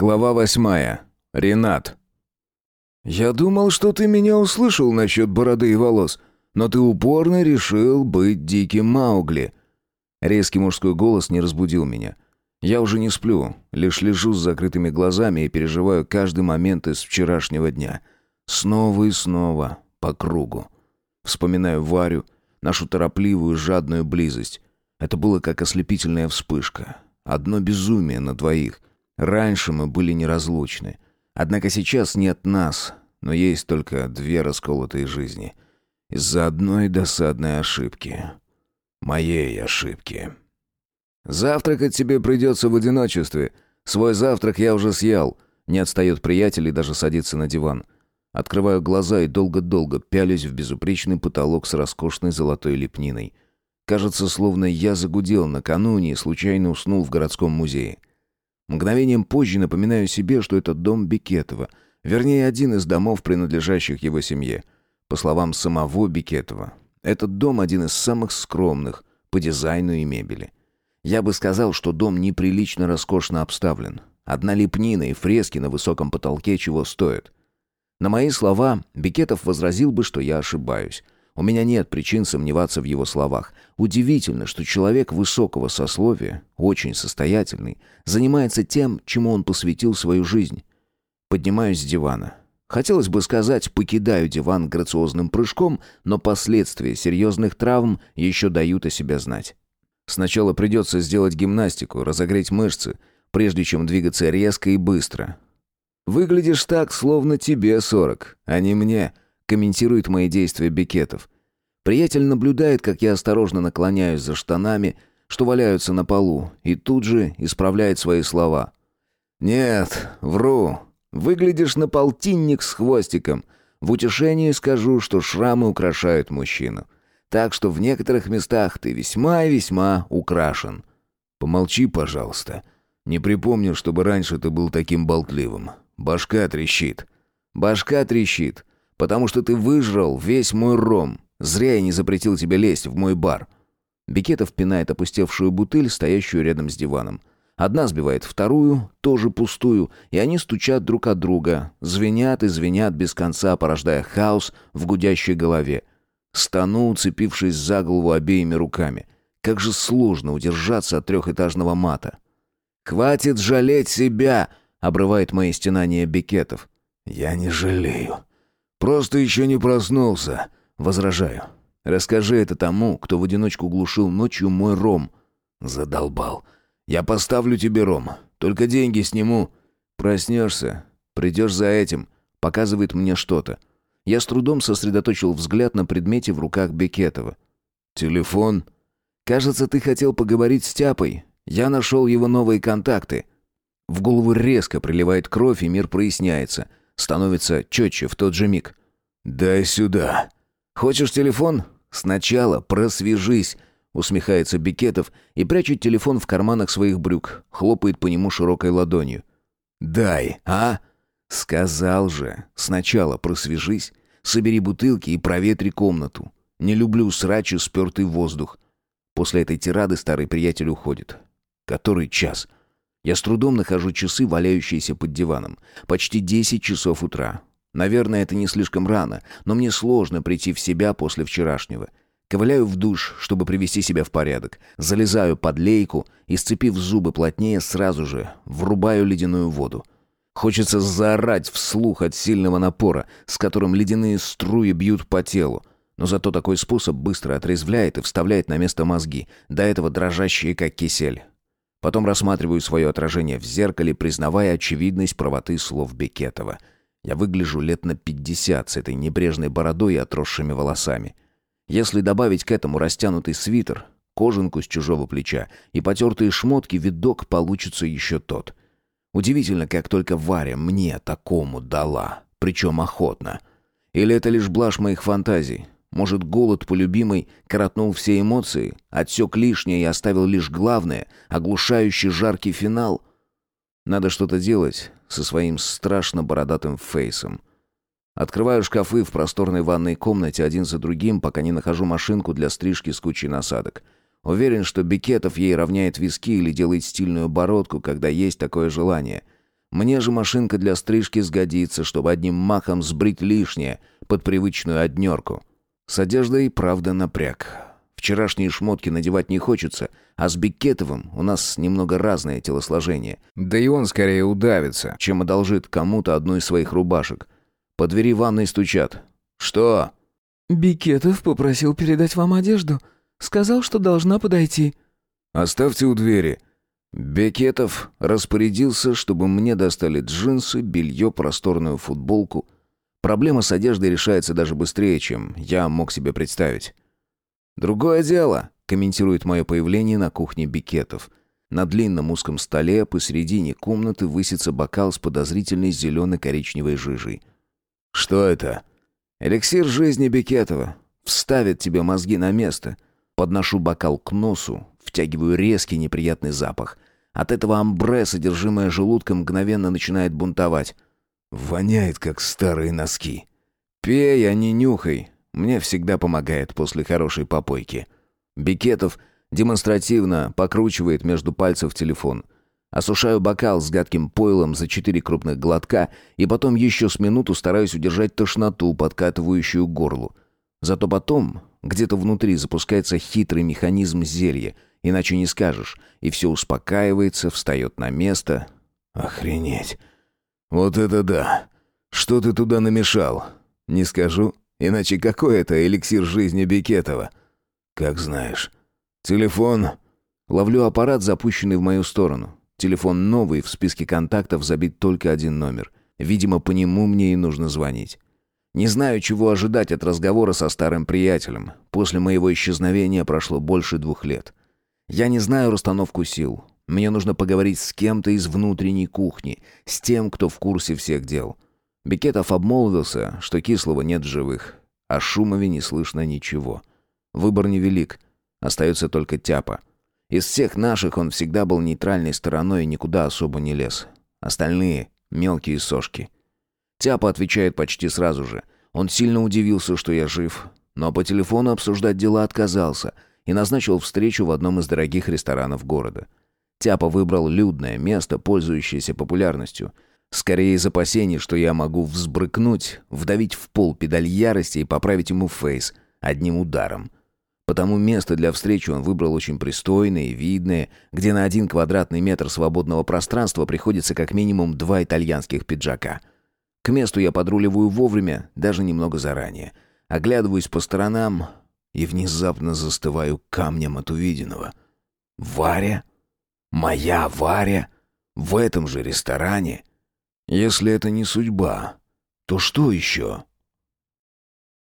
Глава восьмая. Ренат. «Я думал, что ты меня услышал насчет бороды и волос, но ты упорно решил быть диким Маугли». Резкий мужской голос не разбудил меня. Я уже не сплю, лишь лежу с закрытыми глазами и переживаю каждый момент из вчерашнего дня. Снова и снова, по кругу. Вспоминаю Варю, нашу торопливую, жадную близость. Это было как ослепительная вспышка. Одно безумие на двоих — Раньше мы были неразлучны. Однако сейчас нет нас, но есть только две расколотые жизни. Из-за одной досадной ошибки. Моей ошибки. «Завтракать тебе придется в одиночестве. Свой завтрак я уже съел». Не отстает приятель и даже садится на диван. Открываю глаза и долго-долго пялюсь в безупречный потолок с роскошной золотой лепниной. Кажется, словно я загудел накануне и случайно уснул в городском музее. Мгновением позже напоминаю себе, что это дом Бекетова, вернее, один из домов, принадлежащих его семье. По словам самого Бекетова, этот дом один из самых скромных по дизайну и мебели. Я бы сказал, что дом неприлично роскошно обставлен. Одна лепнина и фрески на высоком потолке чего стоят. На мои слова Бекетов возразил бы, что я ошибаюсь. У меня нет причин сомневаться в его словах. Удивительно, что человек высокого сословия, очень состоятельный, занимается тем, чему он посвятил свою жизнь. Поднимаюсь с дивана. Хотелось бы сказать, покидаю диван грациозным прыжком, но последствия серьезных травм еще дают о себе знать. Сначала придется сделать гимнастику, разогреть мышцы, прежде чем двигаться резко и быстро. «Выглядишь так, словно тебе сорок, а не мне», комментирует мои действия Бекетов. Приятель наблюдает, как я осторожно наклоняюсь за штанами, что валяются на полу, и тут же исправляет свои слова. «Нет, вру. Выглядишь на полтинник с хвостиком. В утешении скажу, что шрамы украшают мужчину. Так что в некоторых местах ты весьма и весьма украшен». «Помолчи, пожалуйста. Не припомню, чтобы раньше ты был таким болтливым. Башка трещит». «Башка трещит потому что ты выжрал весь мой ром. Зря я не запретил тебе лезть в мой бар». Бекетов пинает опустевшую бутыль, стоящую рядом с диваном. Одна сбивает вторую, тоже пустую, и они стучат друг от друга, звенят и звенят без конца, порождая хаос в гудящей голове. Стану, уцепившись за голову обеими руками. Как же сложно удержаться от трехэтажного мата. «Хватит жалеть себя!» — обрывает мои стенания Бекетов. «Я не жалею», «Просто еще не проснулся», — возражаю. «Расскажи это тому, кто в одиночку глушил ночью мой ром». Задолбал. «Я поставлю тебе ром, только деньги сниму». «Проснешься, придешь за этим», — показывает мне что-то. Я с трудом сосредоточил взгляд на предмете в руках Бекетова. «Телефон?» «Кажется, ты хотел поговорить с Тяпой. Я нашел его новые контакты». В голову резко приливает кровь, и мир проясняется становится четче в тот же миг. «Дай сюда». «Хочешь телефон? Сначала просвежись», — усмехается Бикетов и прячет телефон в карманах своих брюк, хлопает по нему широкой ладонью. «Дай, а?» «Сказал же, сначала просвежись, собери бутылки и проветри комнату. Не люблю срач и спертый воздух». После этой тирады старый приятель уходит. Который час? Я с трудом нахожу часы, валяющиеся под диваном. Почти 10 часов утра. Наверное, это не слишком рано, но мне сложно прийти в себя после вчерашнего. Ковыляю в душ, чтобы привести себя в порядок. Залезаю под лейку и, сцепив зубы плотнее, сразу же врубаю ледяную воду. Хочется заорать вслух от сильного напора, с которым ледяные струи бьют по телу. Но зато такой способ быстро отрезвляет и вставляет на место мозги, до этого дрожащие, как кисель. Потом рассматриваю свое отражение в зеркале, признавая очевидность правоты слов Бекетова. Я выгляжу лет на пятьдесят с этой небрежной бородой и отросшими волосами. Если добавить к этому растянутый свитер, кожанку с чужого плеча и потертые шмотки, видок получится еще тот. Удивительно, как только Варя мне такому дала, причем охотно. Или это лишь блажь моих фантазий? Может, голод по любимой коротнул все эмоции, отсек лишнее и оставил лишь главное, оглушающий жаркий финал? Надо что-то делать со своим страшно бородатым фейсом. Открываю шкафы в просторной ванной комнате один за другим, пока не нахожу машинку для стрижки с кучей насадок. Уверен, что Бекетов ей равняет виски или делает стильную бородку, когда есть такое желание. Мне же машинка для стрижки сгодится, чтобы одним махом сбрить лишнее под привычную однерку. С одеждой, правда, напряг. Вчерашние шмотки надевать не хочется, а с Бекетовым у нас немного разное телосложение. Да и он скорее удавится, чем одолжит кому-то одну из своих рубашек. По двери ванной стучат. «Что?» «Бекетов попросил передать вам одежду. Сказал, что должна подойти». «Оставьте у двери». Бекетов распорядился, чтобы мне достали джинсы, белье, просторную футболку. Проблема с одеждой решается даже быстрее, чем я мог себе представить. «Другое дело», — комментирует мое появление на кухне Бикетов. На длинном узком столе посередине комнаты высится бокал с подозрительной зелено-коричневой жижей. «Что это?» «Эликсир жизни Бикетова. Вставит тебе мозги на место». Подношу бокал к носу, втягиваю резкий неприятный запах. От этого амбре содержимое желудка мгновенно начинает бунтовать. Воняет, как старые носки. «Пей, а не нюхай. Мне всегда помогает после хорошей попойки. Бикетов демонстративно покручивает между пальцев телефон. Осушаю бокал с гадким пойлом за четыре крупных глотка и потом еще с минуту стараюсь удержать тошноту, подкатывающую горлу. Зато потом где-то внутри запускается хитрый механизм зелья, иначе не скажешь, и все успокаивается, встает на место. Охренеть. Вот это да. Что ты туда намешал? Не скажу. Иначе какой это эликсир жизни Бекетова? Как знаешь. Телефон. Ловлю аппарат, запущенный в мою сторону. Телефон новый, в списке контактов забит только один номер. Видимо, по нему мне и нужно звонить. Не знаю, чего ожидать от разговора со старым приятелем. После моего исчезновения прошло больше двух лет. Я не знаю расстановку сил. Мне нужно поговорить с кем-то из внутренней кухни, с тем, кто в курсе всех дел. Бекетов обмолвился, что Кислого нет живых. О Шумове не слышно ничего. Выбор невелик. Остается только Тяпа. Из всех наших он всегда был нейтральной стороной и никуда особо не лез. Остальные — мелкие сошки. Тяпа отвечает почти сразу же. Он сильно удивился, что я жив, но по телефону обсуждать дела отказался и назначил встречу в одном из дорогих ресторанов города. Тяпа выбрал людное место, пользующееся популярностью — Скорее из опасений, что я могу взбрыкнуть, вдавить в пол педаль ярости и поправить ему фейс одним ударом. Потому место для встречи он выбрал очень пристойное и видное, где на один квадратный метр свободного пространства приходится как минимум два итальянских пиджака. К месту я подруливаю вовремя, даже немного заранее. Оглядываюсь по сторонам и внезапно застываю камнем от увиденного. Варя? Моя Варя? В этом же ресторане? Если это не судьба, то что еще?»